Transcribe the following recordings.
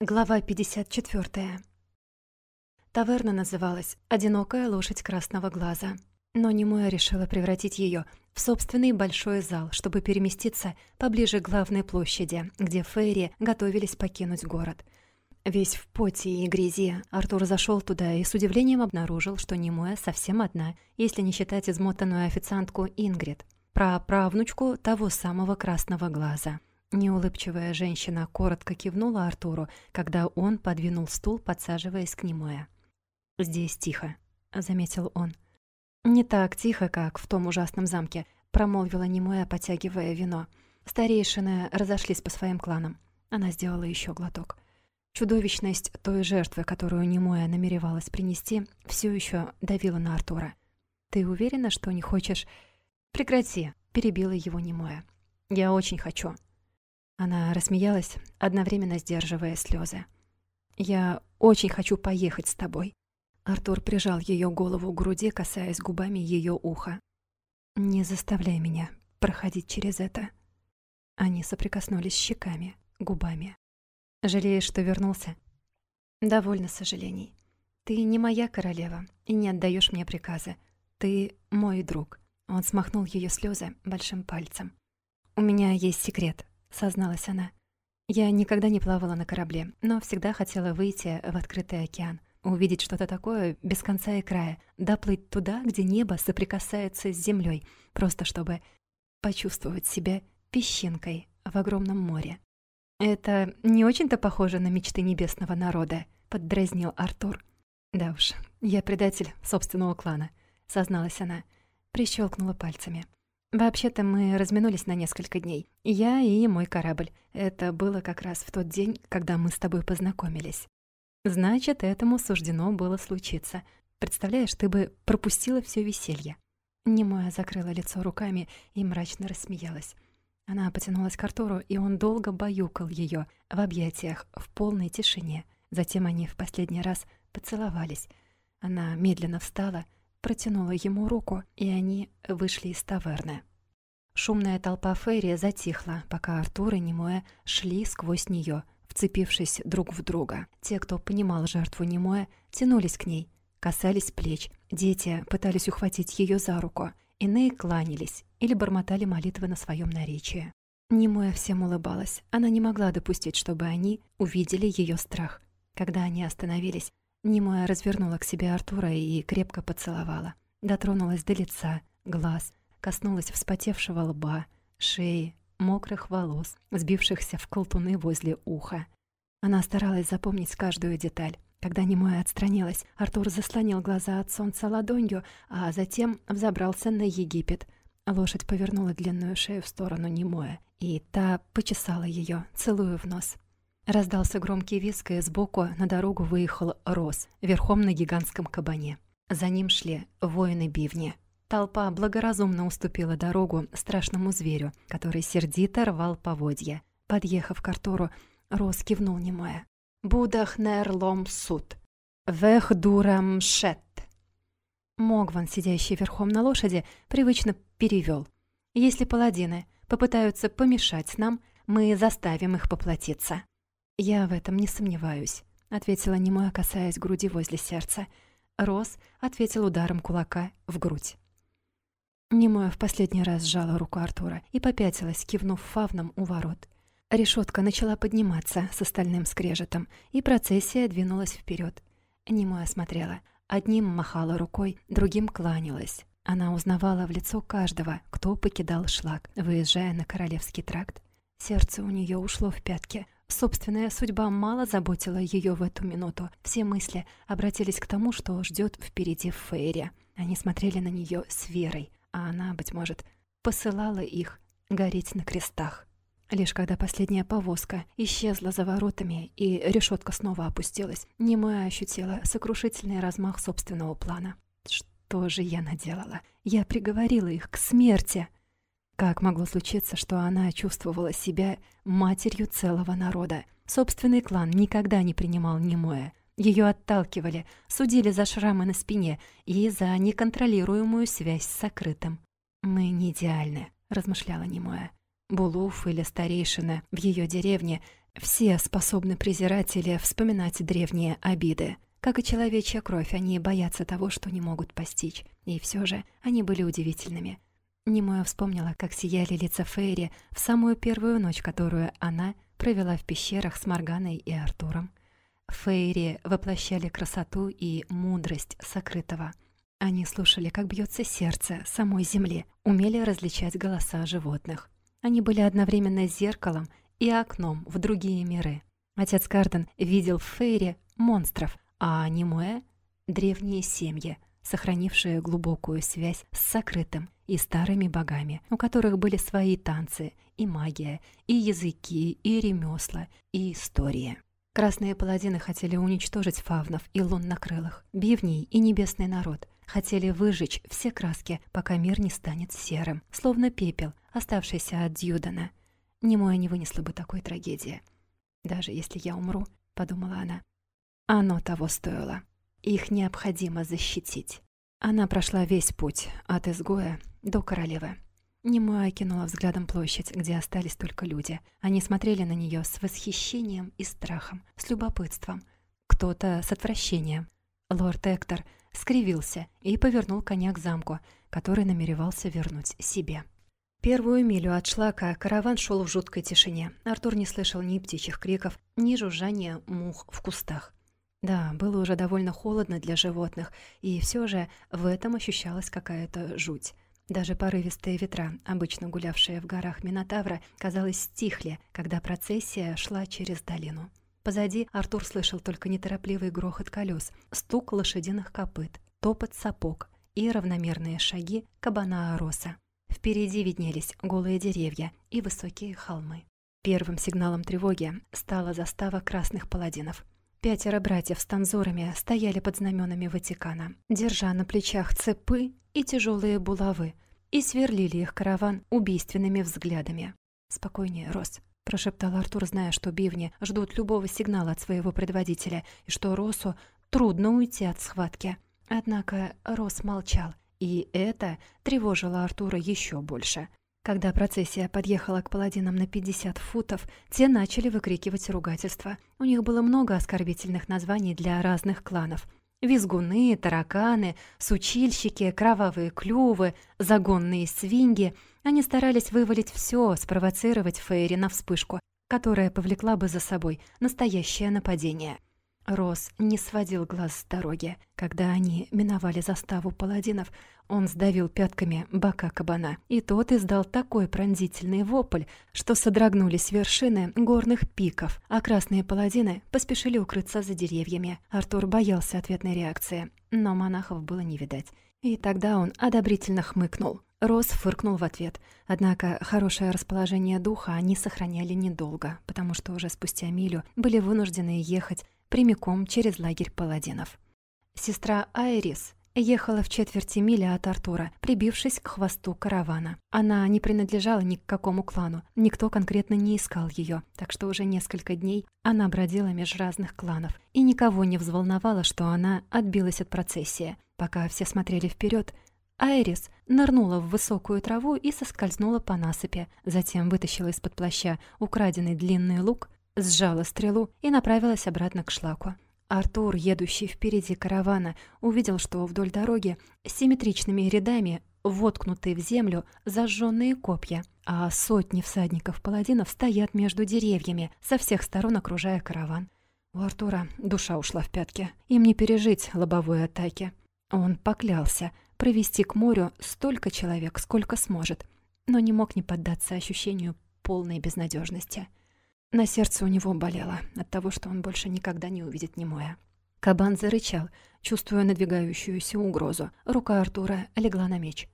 Глава 54. Таверна называлась «Одинокая лошадь красного глаза». Но Немоя решила превратить ее в собственный большой зал, чтобы переместиться поближе к главной площади, где Фейри готовились покинуть город. Весь в поте и грязи, Артур зашел туда и с удивлением обнаружил, что Немоя совсем одна, если не считать измотанную официантку Ингрид, про правнучку того самого красного глаза. Неулыбчивая женщина коротко кивнула Артуру, когда он подвинул стул, подсаживаясь к Немоя. «Здесь тихо», — заметил он. «Не так тихо, как в том ужасном замке», — промолвила Немоя, потягивая вино. Старейшины разошлись по своим кланам. Она сделала еще глоток. Чудовищность той жертвы, которую Немоя намеревалась принести, все еще давила на Артура. «Ты уверена, что не хочешь...» «Прекрати», — перебила его Немоя. «Я очень хочу». Она рассмеялась, одновременно сдерживая слезы. «Я очень хочу поехать с тобой». Артур прижал ее голову к груди, касаясь губами ее уха. «Не заставляй меня проходить через это». Они соприкоснулись щеками, губами. «Жалеешь, что вернулся?» «Довольно сожалений. Ты не моя королева и не отдаешь мне приказы. Ты мой друг». Он смахнул ее слезы большим пальцем. «У меня есть секрет созналась она. Я никогда не плавала на корабле, но всегда хотела выйти в открытый океан, увидеть что-то такое без конца и края, доплыть туда, где небо соприкасается с землей, просто чтобы почувствовать себя песчинкой в огромном море. «Это не очень-то похоже на мечты небесного народа», — поддразнил Артур. «Да уж, я предатель собственного клана», — созналась она, прищелкнула пальцами. Вообще-то мы разминулись на несколько дней. Я и мой корабль. Это было как раз в тот день, когда мы с тобой познакомились. Значит, этому суждено было случиться. Представляешь, ты бы пропустила все веселье. Немоя закрыла лицо руками и мрачно рассмеялась. Она потянулась к Артуру, и он долго баюкал ее в объятиях, в полной тишине. Затем они в последний раз поцеловались. Она медленно встала, протянула ему руку, и они вышли из таверны. Шумная толпа Ферри затихла, пока Артур и Немоя шли сквозь нее, вцепившись друг в друга. Те, кто понимал жертву Немоя, тянулись к ней, касались плеч. Дети пытались ухватить ее за руку. Иные кланялись или бормотали молитвы на своем наречии. Немоя всем улыбалась. Она не могла допустить, чтобы они увидели ее страх. Когда они остановились, Немоя развернула к себе Артура и крепко поцеловала. Дотронулась до лица, глаз, коснулась вспотевшего лба, шеи, мокрых волос, сбившихся в колтуны возле уха. Она старалась запомнить каждую деталь. Когда Немоя отстранилась, Артур заслонил глаза от солнца ладонью, а затем взобрался на Египет. Лошадь повернула длинную шею в сторону Немоя, и та почесала ее, целуя в нос. Раздался громкий визг, и сбоку на дорогу выехал Рос, верхом на гигантском кабане. За ним шли воины-бивни. Толпа благоразумно уступила дорогу страшному зверю, который сердито рвал поводья. Подъехав к Артуру, Рос кивнул немое. «Будах нер лом суд. Вех дурам шет». Могван, сидящий верхом на лошади, привычно перевел. «Если паладины попытаются помешать нам, мы заставим их поплатиться». «Я в этом не сомневаюсь», — ответила немоя, касаясь груди возле сердца. Рос ответил ударом кулака в грудь. Немоя в последний раз сжала руку Артура и попятилась, кивнув фавном у ворот. Решетка начала подниматься с остальным скрежетом, и процессия двинулась вперед. Немоя смотрела. Одним махала рукой, другим кланялась. Она узнавала в лицо каждого, кто покидал шлак, выезжая на Королевский тракт. Сердце у нее ушло в пятки. Собственная судьба мало заботила ее в эту минуту. Все мысли обратились к тому, что ждет впереди Фейри. Они смотрели на нее с верой, а она, быть может, посылала их гореть на крестах. Лишь когда последняя повозка исчезла за воротами и решетка снова опустилась, немая ощутила сокрушительный размах собственного плана. Что же я наделала? Я приговорила их к смерти. Как могло случиться, что она чувствовала себя матерью целого народа? Собственный клан никогда не принимал Немоя. Ее отталкивали, судили за шрамы на спине и за неконтролируемую связь с сокрытым. «Мы не идеальны», — размышляла Немоя. Булуф или старейшина в ее деревне Все способны презирать или вспоминать древние обиды. Как и человечья кровь, они боятся того, что не могут постичь. И все же они были удивительными. Немоя вспомнила, как сияли лица Фейри в самую первую ночь, которую она провела в пещерах с Морганой и Артуром. Фейри воплощали красоту и мудрость сокрытого. Они слушали, как бьется сердце самой земли, умели различать голоса животных. Они были одновременно зеркалом и окном в другие миры. Отец Карден видел в Фейре монстров, а Немуэ — древние семьи, сохранившие глубокую связь с сокрытым и старыми богами, у которых были свои танцы, и магия, и языки, и ремесла, и истории. Красные паладины хотели уничтожить фавнов и луннокрылых, бивней и небесный народ, хотели выжечь все краски, пока мир не станет серым, словно пепел, оставшийся от Дьюдана. Немоя не вынесла бы такой трагедии. «Даже если я умру», — подумала она, — «оно того стоило. Их необходимо защитить». Она прошла весь путь от изгоя до королевы. Немоя кинула взглядом площадь, где остались только люди. Они смотрели на нее с восхищением и страхом, с любопытством. Кто-то с отвращением. Лорд Эктор скривился и повернул коня к замку, который намеревался вернуть себе. Первую милю от шлака караван шел в жуткой тишине. Артур не слышал ни птичьих криков, ни жужжания мух в кустах. Да, было уже довольно холодно для животных, и все же в этом ощущалась какая-то жуть. Даже порывистые ветра, обычно гулявшие в горах Минотавра, казалось, стихли, когда процессия шла через долину. Позади Артур слышал только неторопливый грохот колес, стук лошадиных копыт, топот сапог и равномерные шаги кабана Ороса. Впереди виднелись голые деревья и высокие холмы. Первым сигналом тревоги стала застава красных паладинов. Пятеро братьев с танзорами стояли под знаменами Ватикана, держа на плечах цепы и тяжелые булавы, и сверлили их караван убийственными взглядами. «Спокойнее, Рос», — прошептал Артур, зная, что бивни ждут любого сигнала от своего предводителя и что Росу трудно уйти от схватки. Однако Рос молчал, и это тревожило Артура еще больше. Когда процессия подъехала к паладинам на 50 футов, те начали выкрикивать ругательства. У них было много оскорбительных названий для разных кланов. Визгуны, тараканы, сучильщики, кровавые клювы, загонные свиньи. Они старались вывалить все, спровоцировать Фейри на вспышку, которая повлекла бы за собой настоящее нападение. Рос не сводил глаз с дороги. Когда они миновали заставу паладинов, он сдавил пятками бока кабана, и тот издал такой пронзительный вопль, что содрогнулись вершины горных пиков, а красные паладины поспешили укрыться за деревьями. Артур боялся ответной реакции, но монахов было не видать. И тогда он одобрительно хмыкнул. Рос фыркнул в ответ. Однако хорошее расположение духа они сохраняли недолго, потому что уже спустя милю были вынуждены ехать прямиком через лагерь паладинов. Сестра Айрис ехала в четверти мили от Артура, прибившись к хвосту каравана. Она не принадлежала ни к какому клану, никто конкретно не искал ее, так что уже несколько дней она бродила меж разных кланов, и никого не взволновало, что она отбилась от процессии. Пока все смотрели вперед, Айрис нырнула в высокую траву и соскользнула по насыпи, затем вытащила из-под плаща украденный длинный лук сжала стрелу и направилась обратно к шлаку. Артур, едущий впереди каравана, увидел, что вдоль дороги симметричными рядами воткнутые в землю зажженные копья, а сотни всадников-паладинов стоят между деревьями, со всех сторон окружая караван. У Артура душа ушла в пятки. Им не пережить лобовой атаки. Он поклялся провести к морю столько человек, сколько сможет, но не мог не поддаться ощущению полной безнадежности. На сердце у него болело от того, что он больше никогда не увидит Немоя. Кабан зарычал, чувствуя надвигающуюся угрозу. Рука Артура легла на меч.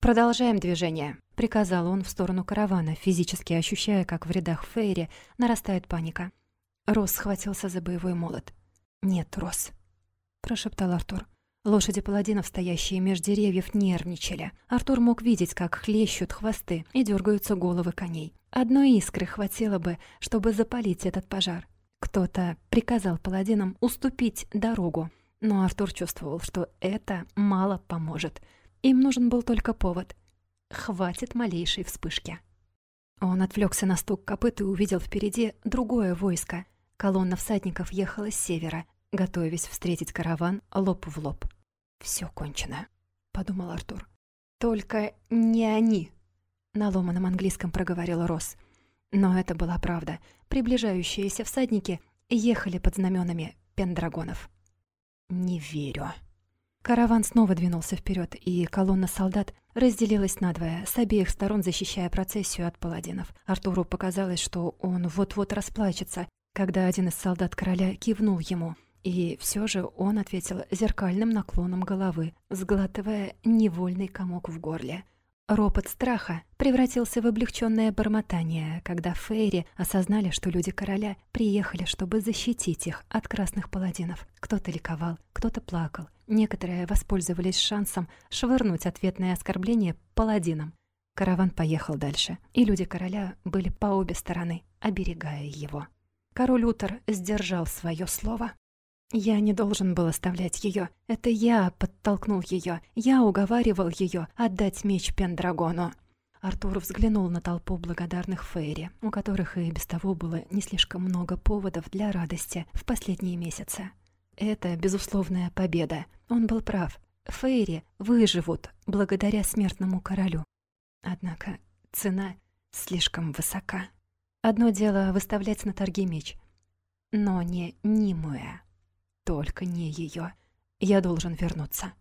«Продолжаем движение», — приказал он в сторону каравана, физически ощущая, как в рядах Фейри нарастает паника. Рос схватился за боевой молот. «Нет, Рос», — прошептал Артур. Лошади паладинов, стоящие меж деревьев, нервничали. Артур мог видеть, как хлещут хвосты и дергаются головы коней. Одной искры хватило бы, чтобы запалить этот пожар. Кто-то приказал паладинам уступить дорогу, но Артур чувствовал, что это мало поможет. Им нужен был только повод. Хватит малейшей вспышки. Он отвлекся на стук копыт и увидел впереди другое войско. Колонна всадников ехала с севера, готовясь встретить караван лоб в лоб. Все кончено», — подумал Артур. «Только не они», — на ломаном английском проговорил Росс. Но это была правда. Приближающиеся всадники ехали под знаменами пендрагонов. «Не верю». Караван снова двинулся вперед, и колонна солдат разделилась надвое, с обеих сторон защищая процессию от паладинов. Артуру показалось, что он вот-вот расплачется, когда один из солдат короля кивнул ему, и все же он ответил зеркальным наклоном головы, сглатывая невольный комок в горле. Ропот страха превратился в облегченное бормотание, когда Фейри осознали, что люди короля приехали, чтобы защитить их от красных паладинов. Кто-то ликовал, кто-то плакал. Некоторые воспользовались шансом швырнуть ответное оскорбление паладинам. Караван поехал дальше, и люди короля были по обе стороны, оберегая его. Король Утор сдержал свое слово. Я не должен был оставлять ее. Это я подтолкнул ее. Я уговаривал ее отдать меч Пендрагону. Артур взглянул на толпу благодарных Фейри, у которых и без того было не слишком много поводов для радости в последние месяцы. Это безусловная победа. Он был прав. Фейри выживут благодаря смертному королю. Однако цена слишком высока. Одно дело выставлять на торги меч, но не Нимуэ. Только не ее. Я должен вернуться.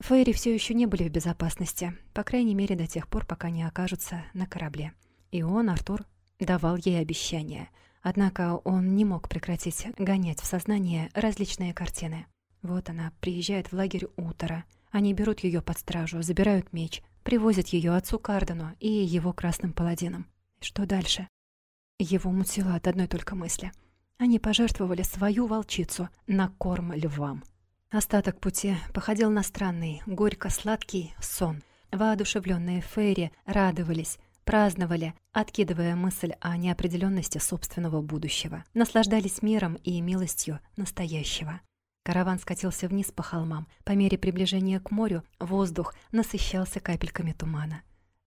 Фейри все еще не были в безопасности, по крайней мере до тех пор, пока не окажутся на корабле. И он, Артур, давал ей обещания. Однако он не мог прекратить гонять в сознание различные картины. Вот она приезжает в лагерь Утора. Они берут ее под стражу, забирают меч, привозят ее отцу Кардену и его красным паладинам. Что дальше? Его мутило от одной только мысли — они пожертвовали свою волчицу на корм львам. Остаток пути походил на странный, горько-сладкий сон. Воодушевленные Фейри радовались, праздновали, откидывая мысль о неопределенности собственного будущего. Наслаждались миром и милостью настоящего. Караван скатился вниз по холмам. По мере приближения к морю воздух насыщался капельками тумана.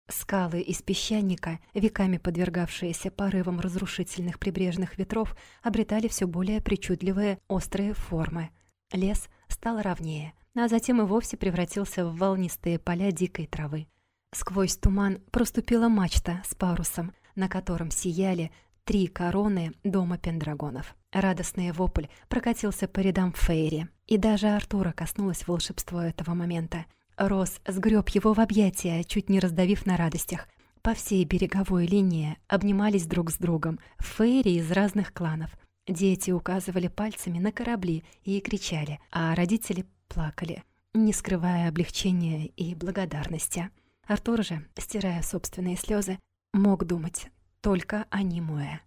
Скалы из песчаника, веками подвергавшиеся порывам разрушительных прибрежных ветров, обретали все более причудливые острые формы. Лес стал ровнее, а затем и вовсе превратился в волнистые поля дикой травы. Сквозь туман проступила мачта с парусом, на котором сияли три короны дома Пендрагонов. Радостный вопль прокатился по рядам Фейри, и даже Артура коснулось волшебство этого момента — Рос сгреб его в объятия, чуть не раздавив на радостях. По всей береговой линии обнимались друг с другом фейри из разных кланов. Дети указывали пальцами на корабли и кричали, а родители плакали, не скрывая облегчения и благодарности. Артур же, стирая собственные слезы, мог думать только о Нимуэ.